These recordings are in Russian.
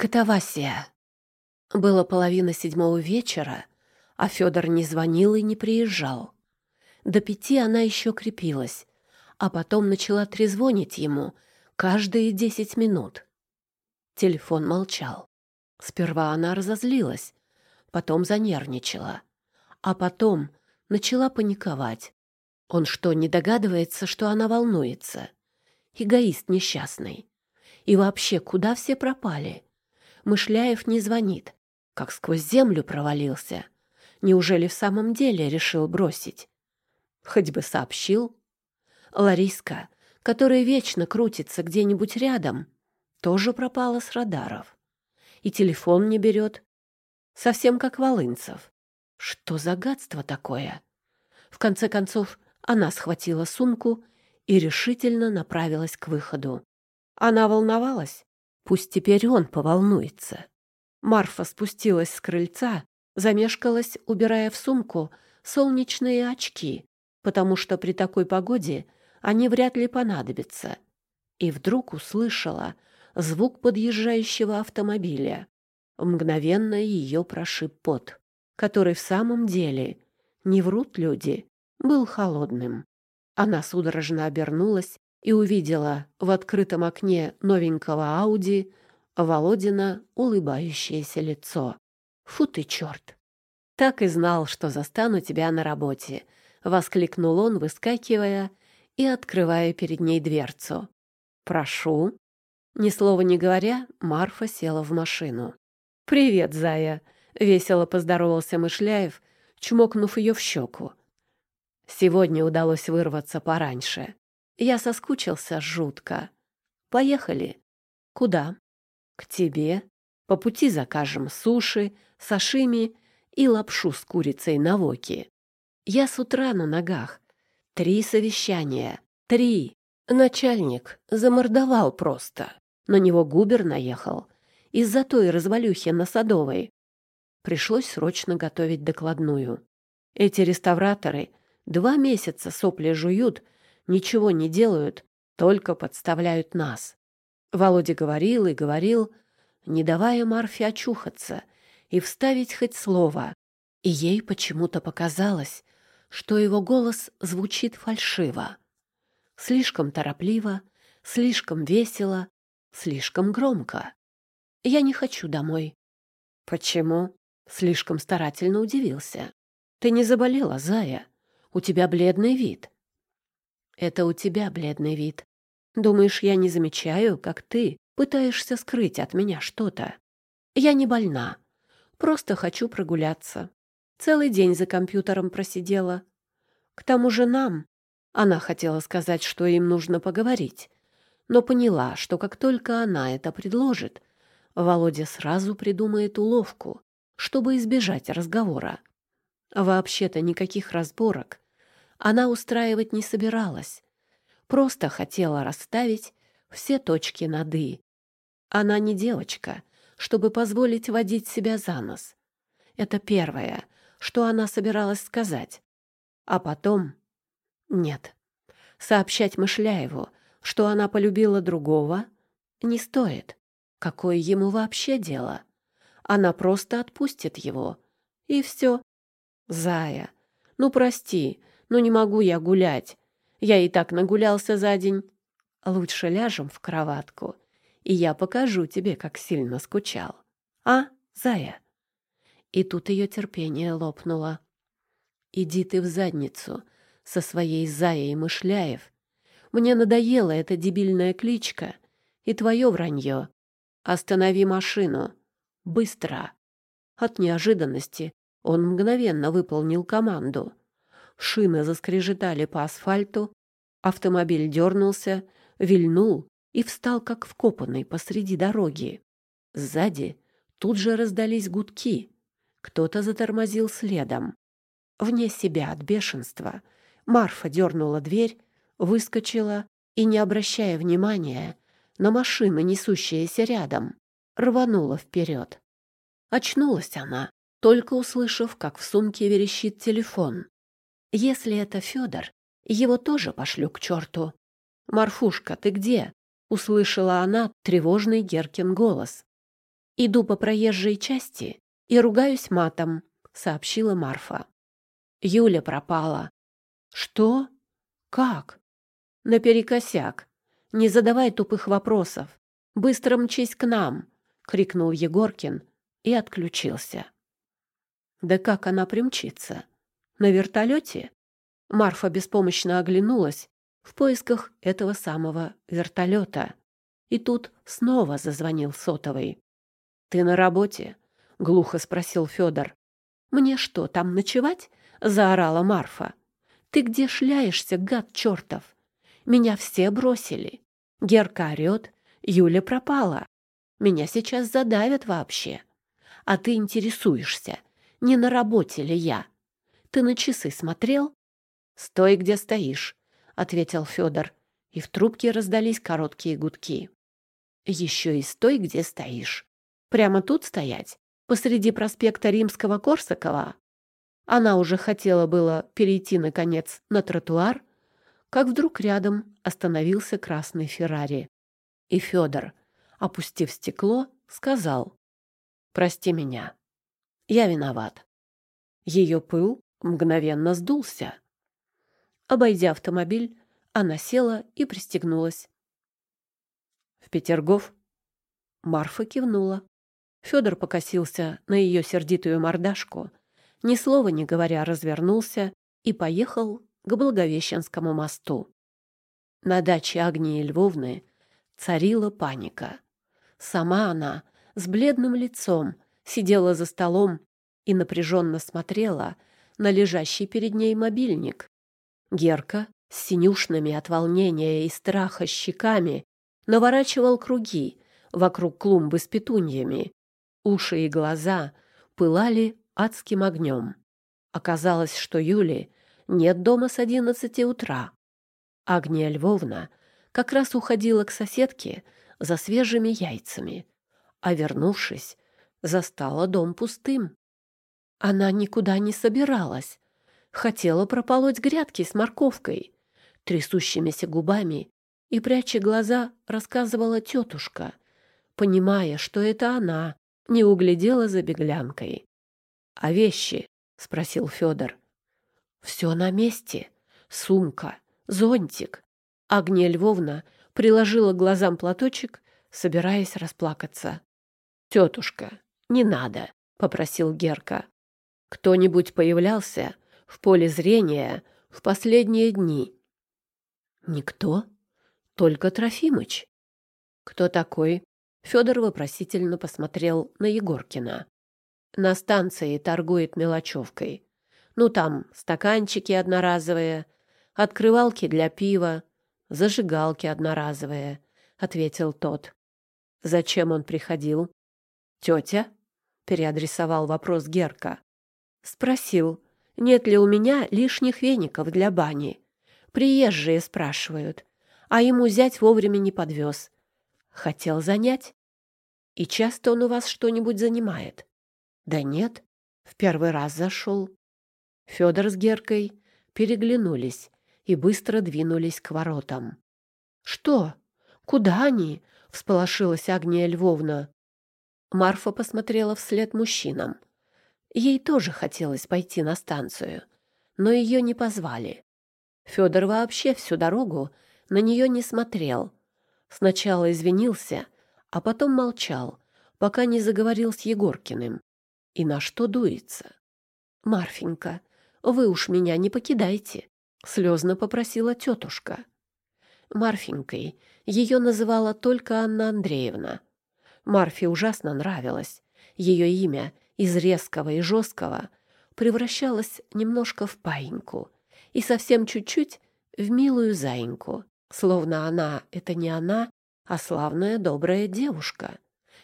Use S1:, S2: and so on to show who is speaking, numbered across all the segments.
S1: Катавасия. Было половина седьмого вечера, а Федор не звонил и не приезжал. До пяти она еще крепилась, а потом начала трезвонить ему каждые десять минут. Телефон молчал. Сперва она разозлилась, потом занервничала, а потом начала паниковать. Он что, не догадывается, что она волнуется? Эгоист несчастный. И вообще, куда все пропали? Мышляев не звонит. Как сквозь землю провалился. Неужели в самом деле решил бросить? Хоть бы сообщил. Лариска, которая вечно крутится где-нибудь рядом, тоже пропала с радаров. И телефон не берет. Совсем как Волынцев. Что за гадство такое? В конце концов, она схватила сумку и решительно направилась к выходу. Она волновалась. Пусть теперь он поволнуется. Марфа спустилась с крыльца, замешкалась, убирая в сумку солнечные очки, потому что при такой погоде они вряд ли понадобятся. И вдруг услышала звук подъезжающего автомобиля. Мгновенно ее прошиб пот, который в самом деле, не врут люди, был холодным. Она судорожно обернулась и увидела в открытом окне новенького Ауди Володина улыбающееся лицо. «Фу ты, черт!» «Так и знал, что застану тебя на работе», — воскликнул он, выскакивая и открывая перед ней дверцу. «Прошу». Ни слова не говоря, Марфа села в машину. «Привет, зая!» — весело поздоровался Мышляев, чмокнув ее в щеку. Сегодня удалось вырваться пораньше. Я соскучился жутко. Поехали. Куда? К тебе. По пути закажем суши, сашими и лапшу с курицей на воке. Я с утра на ногах. Три совещания. Три. Начальник замордовал просто. На него губер наехал. Из-за той развалюхи на Садовой. Пришлось срочно готовить докладную. Эти реставраторы Два месяца сопли жуют, ничего не делают, только подставляют нас. Володя говорил и говорил, не давая Марфе очухаться и вставить хоть слово. И ей почему-то показалось, что его голос звучит фальшиво. Слишком торопливо, слишком весело, слишком громко. «Я не хочу домой». «Почему?» — слишком старательно удивился. «Ты не заболела, Зая?» У тебя бледный вид». «Это у тебя бледный вид. Думаешь, я не замечаю, как ты пытаешься скрыть от меня что-то? Я не больна. Просто хочу прогуляться. Целый день за компьютером просидела. К тому же нам...» Она хотела сказать, что им нужно поговорить, но поняла, что как только она это предложит, Володя сразу придумает уловку, чтобы избежать разговора. Вообще-то никаких разборок она устраивать не собиралась. Просто хотела расставить все точки над «и». Она не девочка, чтобы позволить водить себя за нос. Это первое, что она собиралась сказать. А потом... Нет. Сообщать Мышляеву, что она полюбила другого, не стоит. Какое ему вообще дело? Она просто отпустит его. И все. Зая, ну прости, но не могу я гулять. Я и так нагулялся за день. Лучше ляжем в кроватку, и я покажу тебе, как сильно скучал. А, зая?» И тут ее терпение лопнуло. «Иди ты в задницу со своей заей Мышляев. Мне надоела эта дебильная кличка и твое вранье. Останови машину. Быстро!» От неожиданности он мгновенно выполнил команду. Шины заскрежетали по асфальту, автомобиль дернулся, вильнул и встал как вкопанный посреди дороги. Сзади тут же раздались гудки. Кто-то затормозил следом. Вне себя от бешенства Марфа дернула дверь, выскочила и, не обращая внимания на машины, несущиеся рядом, рванула вперед. Очнулась она, только услышав, как в сумке верещит телефон. Если это Федор, его тоже пошлю к черту. «Марфушка, ты где?» — услышала она тревожный Геркин голос. Иду по проезжей части и ругаюсь матом, сообщила Марфа. Юля пропала. Что? Как? Наперекосяк. Не задавай тупых вопросов. Быстро мчись к нам, крикнул Егоркин и отключился. Да как она примчится? На вертолете? Марфа беспомощно оглянулась в поисках этого самого вертолета. И тут снова зазвонил сотовый. «Ты на работе?» — глухо спросил Федор. «Мне что, там ночевать?» — заорала Марфа. «Ты где шляешься, гад чертов? Меня все бросили. Герка орет, Юля пропала. Меня сейчас задавят вообще. А ты интересуешься, не на работе ли я? Ты на часы смотрел?» «Стой, где стоишь», — ответил Федор, и в трубке раздались короткие гудки. «Еще и стой, где стоишь. Прямо тут стоять, посреди проспекта Римского-Корсакова?» Она уже хотела было перейти, наконец, на тротуар, как вдруг рядом остановился красный Феррари. И Федор, опустив стекло, сказал «Прости меня, я виноват». Ее пыл мгновенно сдулся. Обойдя автомобиль, она села и пристегнулась. «В Петергоф?» Марфа кивнула. Федор покосился на ее сердитую мордашку, ни слова не говоря развернулся и поехал к Благовещенскому мосту. На даче Агнии Львовны царила паника. Сама она с бледным лицом сидела за столом и напряженно смотрела на лежащий перед ней мобильник. Герка с синюшными от волнения и страха щеками наворачивал круги вокруг клумбы с петуньями. Уши и глаза пылали адским огнем. Оказалось, что Юли нет дома с одиннадцати утра. Агния Львовна как раз уходила к соседке за свежими яйцами, а, вернувшись, застала дом пустым. Она никуда не собиралась, хотела прополоть грядки с морковкой. Трясущимися губами и, пряча глаза, рассказывала тетушка, понимая, что это она не углядела за беглянкой. — А вещи? — спросил Федор. — Все на месте. Сумка, зонтик. Агния Львовна приложила глазам платочек, собираясь расплакаться. — Тетушка, не надо, — попросил Герка. Кто-нибудь появлялся в поле зрения в последние дни. Никто, только Трофимыч. Кто такой? Федор вопросительно посмотрел на Егоркина. На станции торгует мелочевкой. Ну, там стаканчики одноразовые, открывалки для пива, зажигалки одноразовые, — ответил тот. Зачем он приходил? Тетя? — переадресовал вопрос Герка. Спросил, нет ли у меня лишних веников для бани. Приезжие спрашивают, а ему зять вовремя не подвез. Хотел занять. И часто он у вас что-нибудь занимает? Да нет, в первый раз зашел. Федор с Геркой переглянулись и быстро двинулись к воротам. Что? Куда они? всполошилась Агния Львовна. Марфа посмотрела вслед мужчинам. Ей тоже хотелось пойти на станцию, но ее не позвали. Федор вообще всю дорогу на нее не смотрел. Сначала извинился, а потом молчал, пока не заговорил с Егоркиным. И на что дуется? «Марфенька, вы уж меня не покидайте», — слезно попросила тетушка. Марфенькой ее называла только Анна Андреевна. Марфе ужасно нравилось. Ее имя из резкого и жесткого превращалась немножко в паиньку и совсем чуть-чуть в милую заиньку, словно она — это не она, а славная добрая девушка.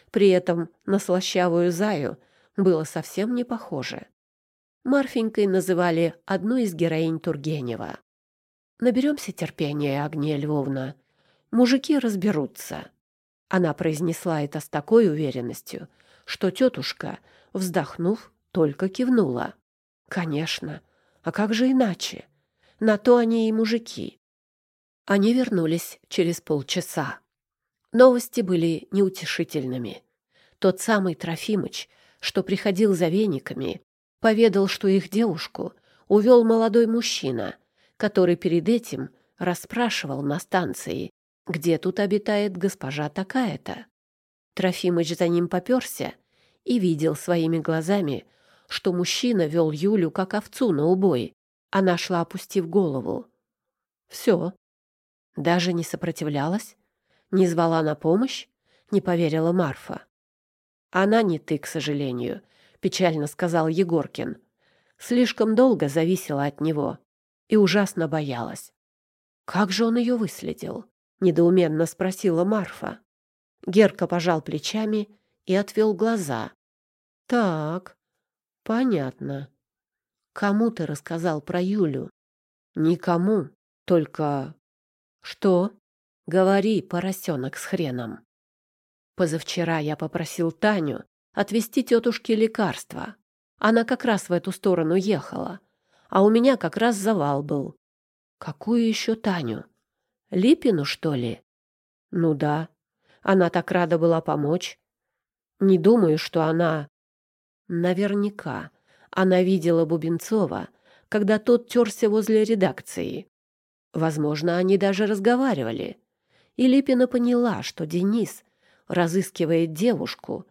S1: При этом на слащавую заю было совсем не похоже. Марфенькой называли одну из героинь Тургенева. «Наберемся терпения, Агния Львовна. Мужики разберутся». Она произнесла это с такой уверенностью, что тетушка Вздохнув, только кивнула. «Конечно. А как же иначе? На то они и мужики». Они вернулись через полчаса. Новости были неутешительными. Тот самый Трофимыч, что приходил за вениками, поведал, что их девушку увел молодой мужчина, который перед этим расспрашивал на станции, где тут обитает госпожа такая-то. Трофимыч за ним поперся и видел своими глазами, что мужчина вел Юлю как овцу на убой. Она шла, опустив голову. Все. Даже не сопротивлялась, не звала на помощь, не поверила Марфа. Она не ты, к сожалению, печально сказал Егоркин. Слишком долго зависела от него и ужасно боялась. Как же он ее выследил? недоуменно спросила Марфа. Герка пожал плечами и отвел глаза. Так, понятно. Кому ты рассказал про Юлю? Никому, только что? Говори, поросенок с хреном. Позавчера я попросил Таню отвезти тетушке лекарства. Она как раз в эту сторону ехала, а у меня как раз завал был. Какую еще Таню? Липину, что ли? Ну да. Она так рада была помочь. Не думаю, что она... Наверняка она видела Бубенцова, когда тот терся возле редакции. Возможно, они даже разговаривали. И Липина поняла, что Денис разыскивает девушку,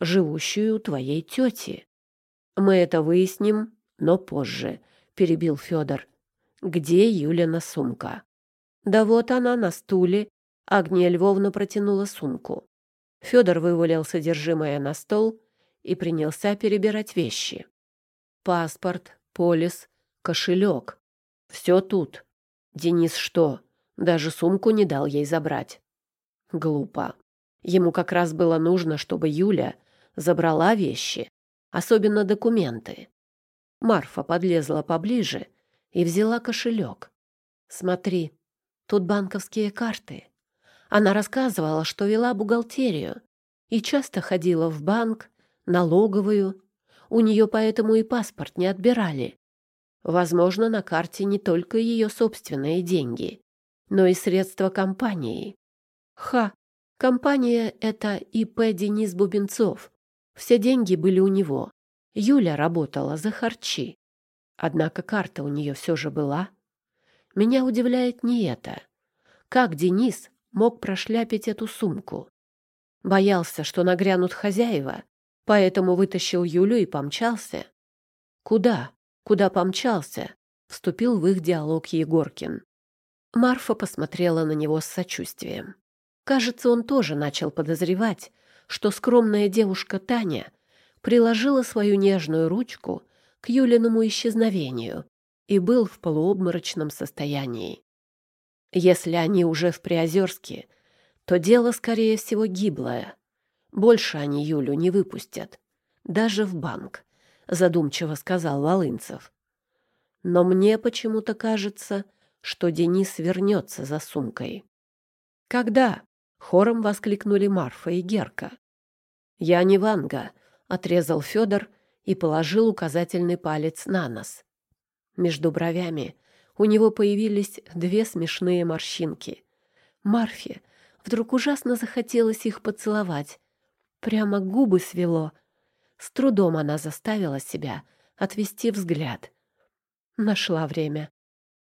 S1: живущую у твоей тети. Мы это выясним, но позже, — перебил Федор. Где Юлина сумка? Да вот она на стуле. Агния Львовна протянула сумку. Федор вывалил содержимое на стол и принялся перебирать вещи. Паспорт, полис, кошелек. Все тут. Денис что, даже сумку не дал ей забрать? Глупо. Ему как раз было нужно, чтобы Юля забрала вещи, особенно документы. Марфа подлезла поближе и взяла кошелек. «Смотри, тут банковские карты». Она рассказывала, что вела бухгалтерию и часто ходила в банк, налоговую. У нее поэтому и паспорт не отбирали. Возможно, на карте не только ее собственные деньги, но и средства компании. Ха! Компания — это ИП Денис Бубенцов. Все деньги были у него. Юля работала за харчи. Однако карта у нее все же была. Меня удивляет не это. Как Денис мог прошляпить эту сумку? Боялся, что нагрянут хозяева, поэтому вытащил Юлю и помчался. Куда? Куда помчался? Вступил в их диалог Егоркин. Марфа посмотрела на него с сочувствием. Кажется, он тоже начал подозревать, что скромная девушка Таня приложила свою нежную ручку к Юлиному исчезновению и был в полуобморочном состоянии. Если они уже в Приозерске, то дело, скорее всего, гиблое. Больше они Юлю не выпустят, даже в банк, задумчиво сказал Волынцев. Но мне почему-то кажется, что Денис вернется за сумкой. Когда? Хором воскликнули Марфа и Герка. «Я не Ванга», — отрезал Федор и положил указательный палец на нос. Между бровями у него появились две смешные морщинки. Марфе вдруг ужасно захотелось их поцеловать. Прямо губы свело. С трудом она заставила себя отвести взгляд. Нашла время.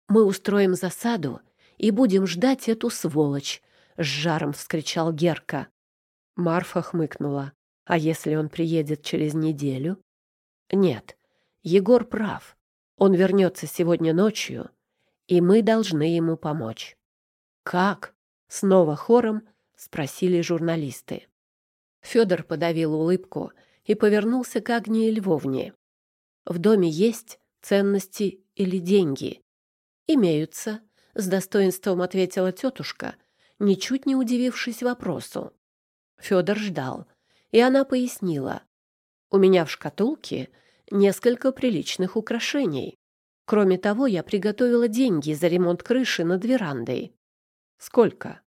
S1: «Мы устроим засаду и будем ждать эту сволочь», — с жаром вскричал Герка. Марфа хмыкнула. «А если он приедет через неделю?» «Нет, Егор прав. Он вернется сегодня ночью, и мы должны ему помочь». «Как?» — снова хором спросили журналисты. Федор подавил улыбку и повернулся к Агнии Львовне. «В доме есть ценности или деньги?» «Имеются», — с достоинством ответила тетушка — ничуть не удивившись вопросу. Федор ждал, и она пояснила. «У меня в шкатулке несколько приличных украшений. Кроме того, я приготовила деньги за ремонт крыши над верандой». «Сколько?»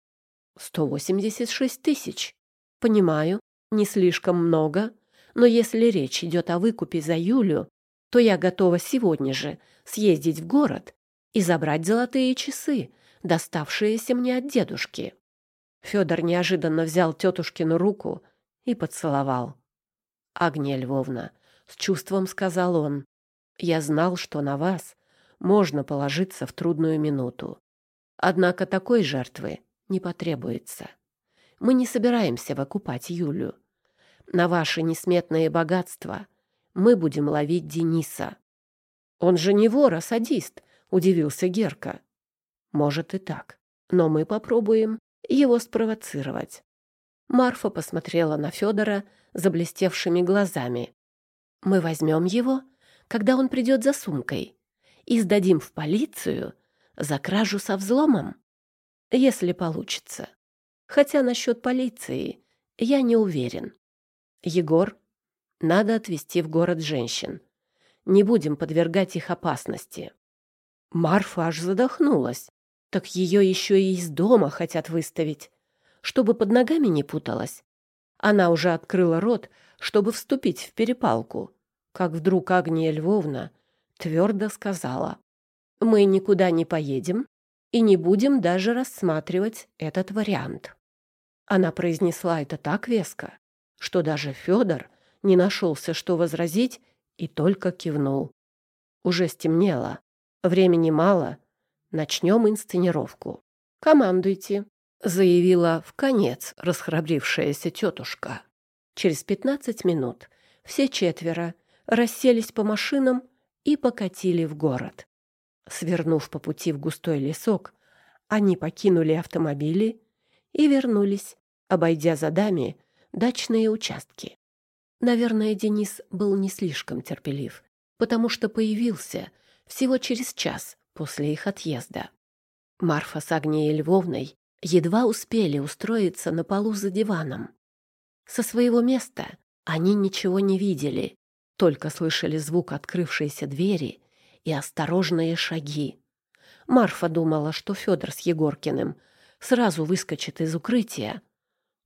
S1: «Сто восемьдесят шесть тысяч. Понимаю, не слишком много, но если речь идет о выкупе за Юлю, то я готова сегодня же съездить в город и забрать золотые часы, доставшиеся мне от дедушки. Федор неожиданно взял тетушкину руку и поцеловал. «Агния Львовна», — с чувством сказал он, — «я знал, что на вас можно положиться в трудную минуту. Однако такой жертвы не потребуется. Мы не собираемся выкупать Юлю. На ваши несметные богатства мы будем ловить Дениса. Он же не вор, а садист, удивился Герка. Может и так, но мы попробуем его спровоцировать. Марфа посмотрела на Федора заблестевшими глазами. Мы возьмем его, когда он придет за сумкой, и сдадим в полицию за кражу со взломом, если получится. Хотя насчет полиции я не уверен. Егор, надо отвезти в город женщин. Не будем подвергать их опасности. Марфа аж задохнулась. Так ее еще и из дома хотят выставить, чтобы под ногами не путалась. Она уже открыла рот, чтобы вступить в перепалку, как вдруг Агния Львовна твердо сказала, «Мы никуда не поедем и не будем даже рассматривать этот вариант». Она произнесла это так веско, что даже Федор не нашелся, что возразить, и только кивнул. Уже стемнело, времени мало, начнем инсценировку. «Командуйте», — заявила в конец расхрабрившаяся тетушка. Через пятнадцать минут все четверо расселись по машинам и покатили в город. Свернув по пути в густой лесок, они покинули автомобили и вернулись, обойдя за дами дачные участки. Наверное, Денис был не слишком терпелив, потому что появился всего через час после их отъезда. Марфа с Агнией Львовной едва успели устроиться на полу за диваном. Со своего места они ничего не видели, только слышали звук открывшейся двери и осторожные шаги. Марфа думала, что Федор с Егоркиным сразу выскочит из укрытия,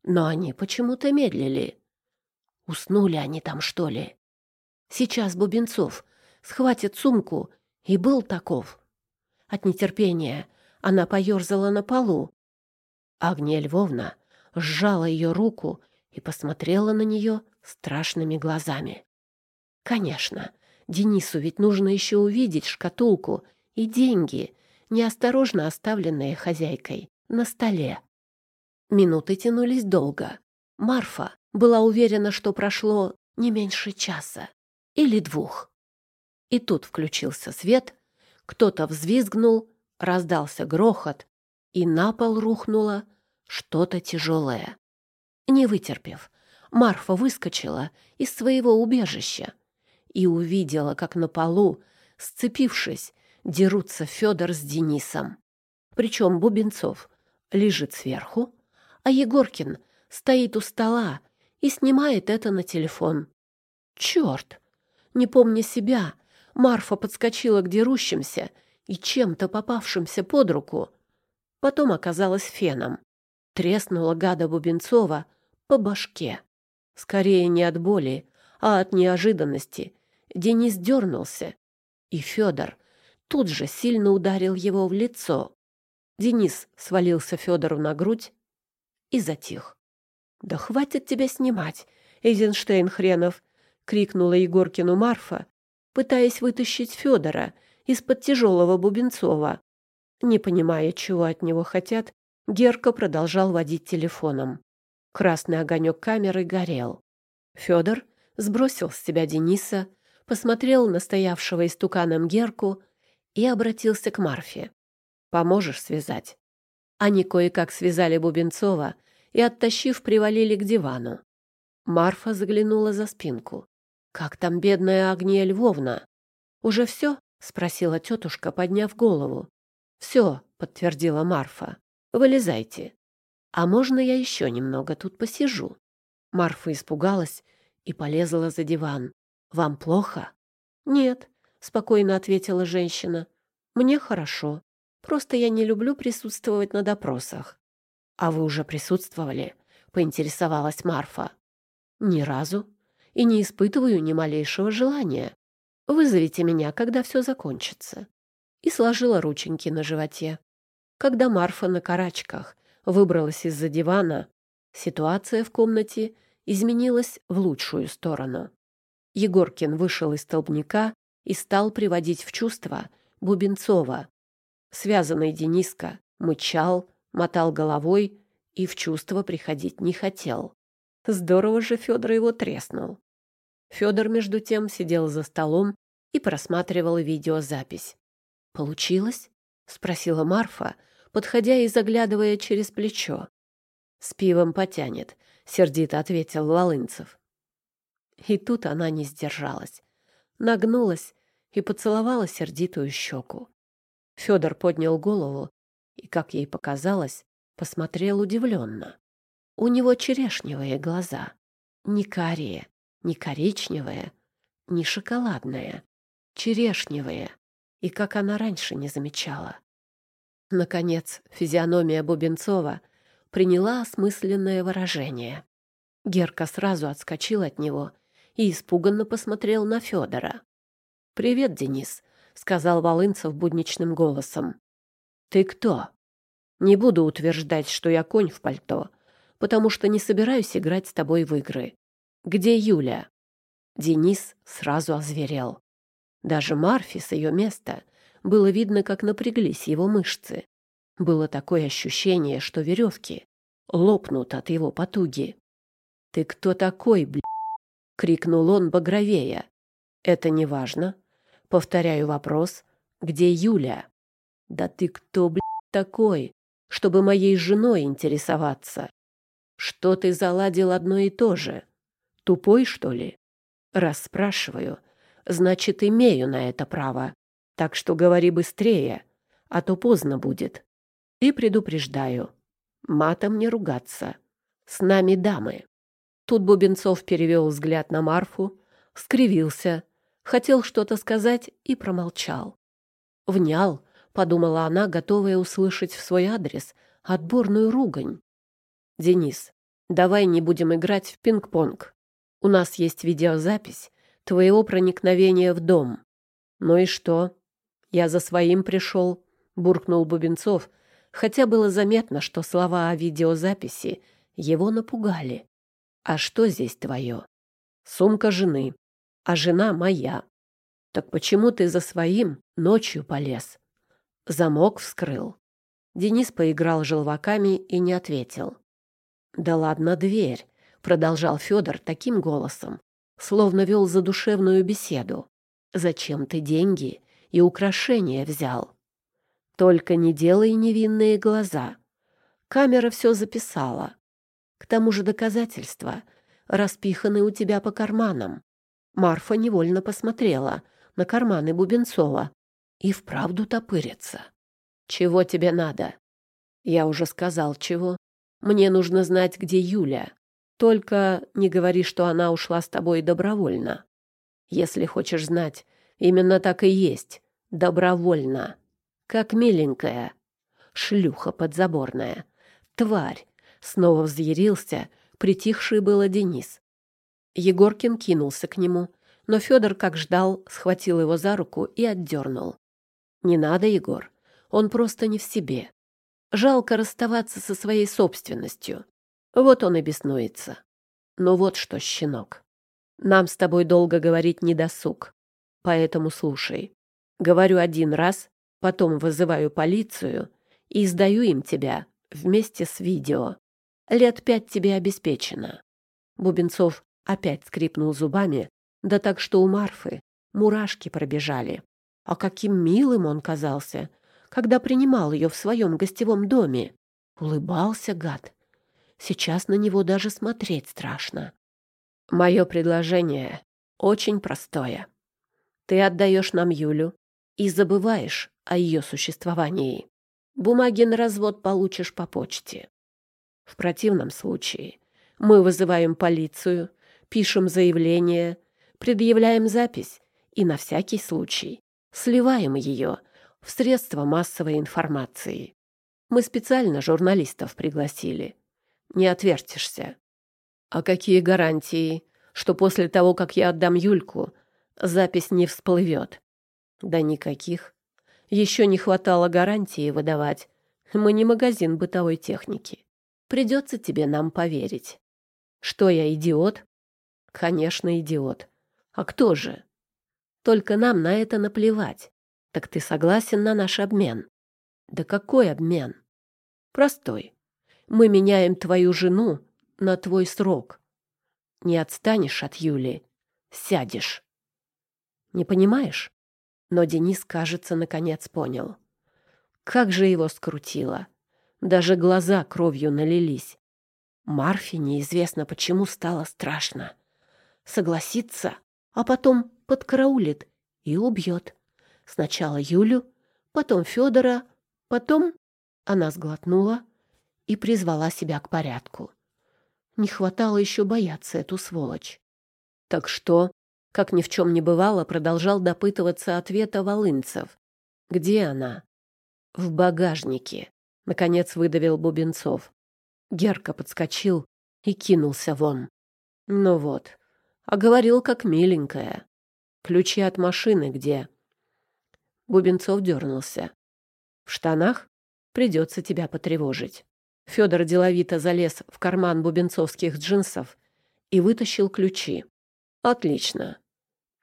S1: но они почему-то медлили. Уснули они там, что ли? Сейчас Бубенцов схватит сумку, и был таков. От нетерпения она поерзала на полу. Агния Львовна сжала ее руку и посмотрела на нее страшными глазами. Конечно, Денису ведь нужно еще увидеть шкатулку и деньги, неосторожно оставленные хозяйкой, на столе. Минуты тянулись долго. Марфа была уверена, что прошло не меньше часа или двух. И тут включился свет, кто-то взвизгнул, раздался грохот, и на пол рухнуло что-то тяжелое. Не вытерпев, Марфа выскочила из своего убежища и увидела, как на полу, сцепившись, дерутся Федор с Денисом. Причем Бубенцов лежит сверху, а Егоркин стоит у стола и снимает это на телефон. Черт! Не помня себя, Марфа подскочила к дерущимся и чем-то попавшимся под руку. Потом оказалась феном. Треснула гада Бубенцова по башке. Скорее не от боли, а от неожиданности. Денис дернулся, и Федор тут же сильно ударил его в лицо. Денис свалился Федору на грудь и затих. «Да хватит тебя снимать, Эйзенштейн хренов!» — крикнула Егоркину Марфа, пытаясь вытащить Федора из-под тяжелого Бубенцова. Не понимая, чего от него хотят, Герка продолжал водить телефоном. Красный огонек камеры горел. Федор сбросил с себя Дениса, посмотрел на стоявшего истуканом Герку и обратился к Марфе. «Поможешь связать?» Они кое-как связали Бубенцова и, оттащив, привалили к дивану. Марфа заглянула за спинку. «Как там бедная Агния Львовна?» «Уже все?» — спросила тетушка, подняв голову. «Все», — подтвердила Марфа. «Вылезайте. А можно я еще немного тут посижу?» Марфа испугалась и полезла за диван. «Вам плохо?» «Нет», — спокойно ответила женщина. «Мне хорошо. Просто я не люблю присутствовать на допросах». «А вы уже присутствовали?» — поинтересовалась Марфа. «Ни разу. И не испытываю ни малейшего желания. Вызовите меня, когда все закончится». И сложила рученьки на животе. Когда Марфа на карачках выбралась из-за дивана, ситуация в комнате изменилась в лучшую сторону. Егоркин вышел из столбняка и стал приводить в чувство Бубенцова. Связанный Дениска мычал, мотал головой и в чувство приходить не хотел. Здорово же Федор его треснул. Федор, между тем, сидел за столом и просматривал видеозапись. «Получилось?» — спросила Марфа, подходя и заглядывая через плечо. «С пивом потянет», — сердито ответил Волынцев. И тут она не сдержалась. Нагнулась и поцеловала сердитую щеку. Федор поднял голову и, как ей показалось, посмотрел удивленно. У него черешневые глаза, не карие, не коричневые, не шоколадные, черешневые, и как она раньше не замечала. Наконец, физиономия Бубенцова приняла осмысленное выражение. Герка сразу отскочил от него и испуганно посмотрел на Федора. «Привет, Денис», — сказал Волынцев будничным голосом. «Ты кто?» «Не буду утверждать, что я конь в пальто, потому что не собираюсь играть с тобой в игры. Где Юля?» Денис сразу озверел. Даже Марфи с ее места было видно, как напряглись его мышцы. Было такое ощущение, что веревки лопнут от его потуги. «Ты кто такой, бля?» — крикнул он багровея. «Это не важно. Повторяю вопрос. Где Юля?» «Да ты кто, бля, такой, чтобы моей женой интересоваться? Что ты заладил одно и то же? Тупой, что ли?» «Раз спрашиваю, значит, имею на это право. Так что говори быстрее, а то поздно будет. И предупреждаю, матом не ругаться. С нами дамы». Тут Бубенцов перевел взгляд на Марфу, скривился, хотел что-то сказать и промолчал. «Внял», — подумала она, готовая услышать в свой адрес отборную ругань. «Денис, давай не будем играть в пинг-понг. У нас есть видеозапись твоего проникновения в дом. Ну и что? Я за своим пришел, буркнул Бубенцов, хотя было заметно, что слова о видеозаписи его напугали. А что здесь твое? Сумка жены, а жена моя. Так почему ты за своим ночью полез? Замок вскрыл. Денис поиграл желваками и не ответил. Да ладно, дверь, продолжал Федор таким голосом, словно вел задушевную беседу. «Зачем ты деньги и украшения взял? Только не делай невинные глаза. Камера все записала. К тому же доказательства распиханы у тебя по карманам». Марфа невольно посмотрела на карманы Бубенцова и вправду топырится. «Чего тебе надо?» «Я уже сказал, чего. Мне нужно знать, где Юля. Только не говори, что она ушла с тобой добровольно. Если хочешь знать, именно так и есть. Добровольно. Как миленькая. Шлюха подзаборная. Тварь. Снова взъярился, притихший было Денис. Егоркин кинулся к нему, но Федор, как ждал, схватил его за руку и отдернул. «Не надо, Егор. Он просто не в себе. Жалко расставаться со своей собственностью. Вот он и беснуется. Ну вот что, щенок. Нам с тобой долго говорить не досуг. Поэтому слушай. Говорю один раз, потом вызываю полицию и сдаю им тебя вместе с видео. Лет пять тебе обеспечено. Бубенцов опять скрипнул зубами, да так что у Марфы мурашки пробежали. А каким милым он казался, когда принимал ее в своем гостевом доме. Улыбался гад, Сейчас на него даже смотреть страшно. Мое предложение очень простое. Ты отдаешь нам Юлю и забываешь о ее существовании. Бумаги на развод получишь по почте. В противном случае мы вызываем полицию, пишем заявление, предъявляем запись и на всякий случай сливаем ее в средства массовой информации. Мы специально журналистов пригласили не отвертишься. А какие гарантии, что после того, как я отдам Юльку, запись не всплывет? Да никаких. Еще не хватало гарантии выдавать. Мы не магазин бытовой техники. Придется тебе нам поверить. Что я, идиот? Конечно, идиот. А кто же? Только нам на это наплевать. Так ты согласен на наш обмен? Да какой обмен? Простой. Мы меняем твою жену на твой срок. Не отстанешь от Юли, сядешь. Не понимаешь? Но Денис, кажется, наконец понял. Как же его скрутило. Даже глаза кровью налились. Марфе неизвестно почему стало страшно. Согласится, а потом подкараулит и убьет. Сначала Юлю, потом Федора, потом... Она сглотнула и призвала себя к порядку. Не хватало еще бояться эту сволочь. Так что, как ни в чем не бывало, продолжал допытываться ответа Волынцев. Где она? В багажнике. Наконец выдавил Бубенцов. Герка подскочил и кинулся вон. Ну вот, а говорил как миленькая. Ключи от машины где? Бубенцов дернулся. В штанах? Придется тебя потревожить. Федор деловито залез в карман бубенцовских джинсов и вытащил ключи. Отлично.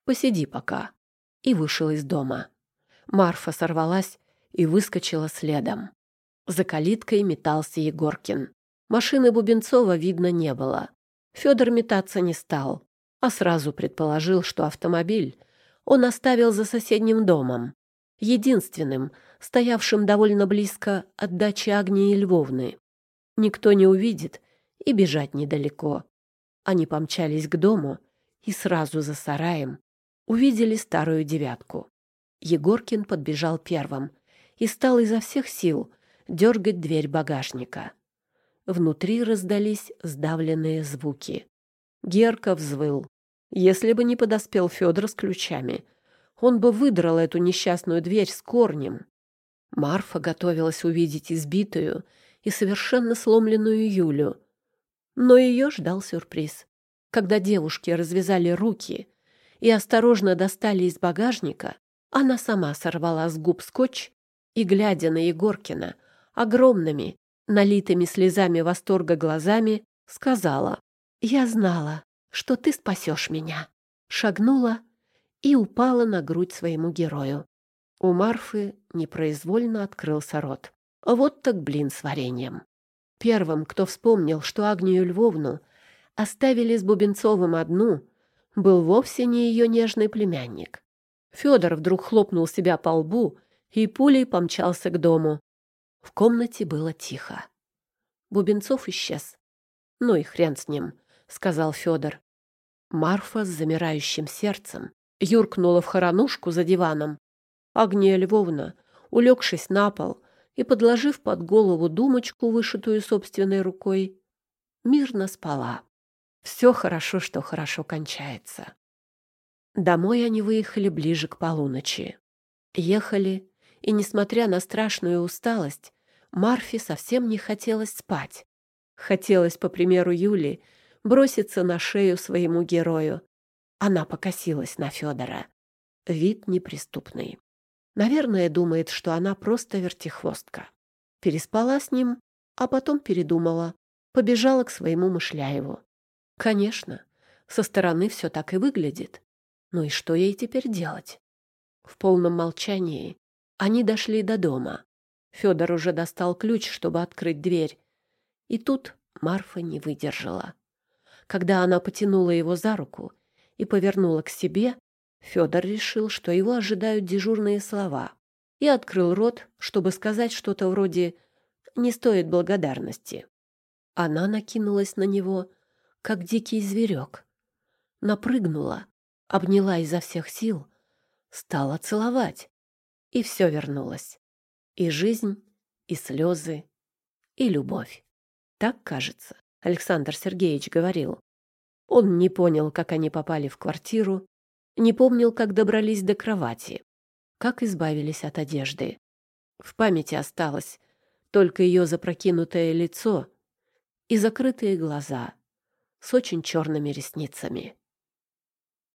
S1: Посиди пока. И вышел из дома. Марфа сорвалась и выскочила следом. За калиткой метался Егоркин. Машины Бубенцова видно не было. Федор метаться не стал, а сразу предположил, что автомобиль он оставил за соседним домом, единственным, стоявшим довольно близко от дачи Агнии Львовны. Никто не увидит, и бежать недалеко. Они помчались к дому и сразу за сараем увидели старую девятку. Егоркин подбежал первым и стал изо всех сил дергать дверь багажника. Внутри раздались сдавленные звуки. Герка взвыл. Если бы не подоспел Федор с ключами, он бы выдрал эту несчастную дверь с корнем. Марфа готовилась увидеть избитую и совершенно сломленную Юлю. Но ее ждал сюрприз. Когда девушки развязали руки и осторожно достали из багажника, она сама сорвала с губ скотч и, глядя на Егоркина, огромными, налитыми слезами восторга глазами, сказала, «Я знала, что ты спасешь меня». Шагнула и упала на грудь своему герою. У Марфы непроизвольно открылся рот. Вот так блин с вареньем. Первым, кто вспомнил, что Агнию Львовну оставили с Бубенцовым одну, был вовсе не ее нежный племянник. Федор вдруг хлопнул себя по лбу и пулей помчался к дому. В комнате было тихо. Бубенцов исчез. «Ну и хрен с ним», — сказал Федор. Марфа с замирающим сердцем юркнула в хоронушку за диваном. Агния Львовна, улегшись на пол и подложив под голову думочку, вышитую собственной рукой, мирно спала. Все хорошо, что хорошо кончается. Домой они выехали ближе к полуночи. Ехали и, несмотря на страшную усталость, Марфе совсем не хотелось спать. Хотелось, по примеру Юли, броситься на шею своему герою. Она покосилась на Федора. Вид неприступный. Наверное, думает, что она просто вертихвостка. Переспала с ним, а потом передумала. Побежала к своему Мышляеву. Конечно, со стороны все так и выглядит. Ну и что ей теперь делать? В полном молчании они дошли до дома. Федор уже достал ключ, чтобы открыть дверь. И тут Марфа не выдержала. Когда она потянула его за руку и повернула к себе, Федор решил, что его ожидают дежурные слова, и открыл рот, чтобы сказать что-то вроде «не стоит благодарности». Она накинулась на него, как дикий зверек. Напрыгнула, обняла изо всех сил, стала целовать и все вернулось. И жизнь, и слезы, и любовь. Так, кажется, Александр Сергеевич говорил. Он не понял, как они попали в квартиру, не помнил, как добрались до кровати, как избавились от одежды. В памяти осталось только ее запрокинутое лицо и закрытые глаза с очень черными ресницами.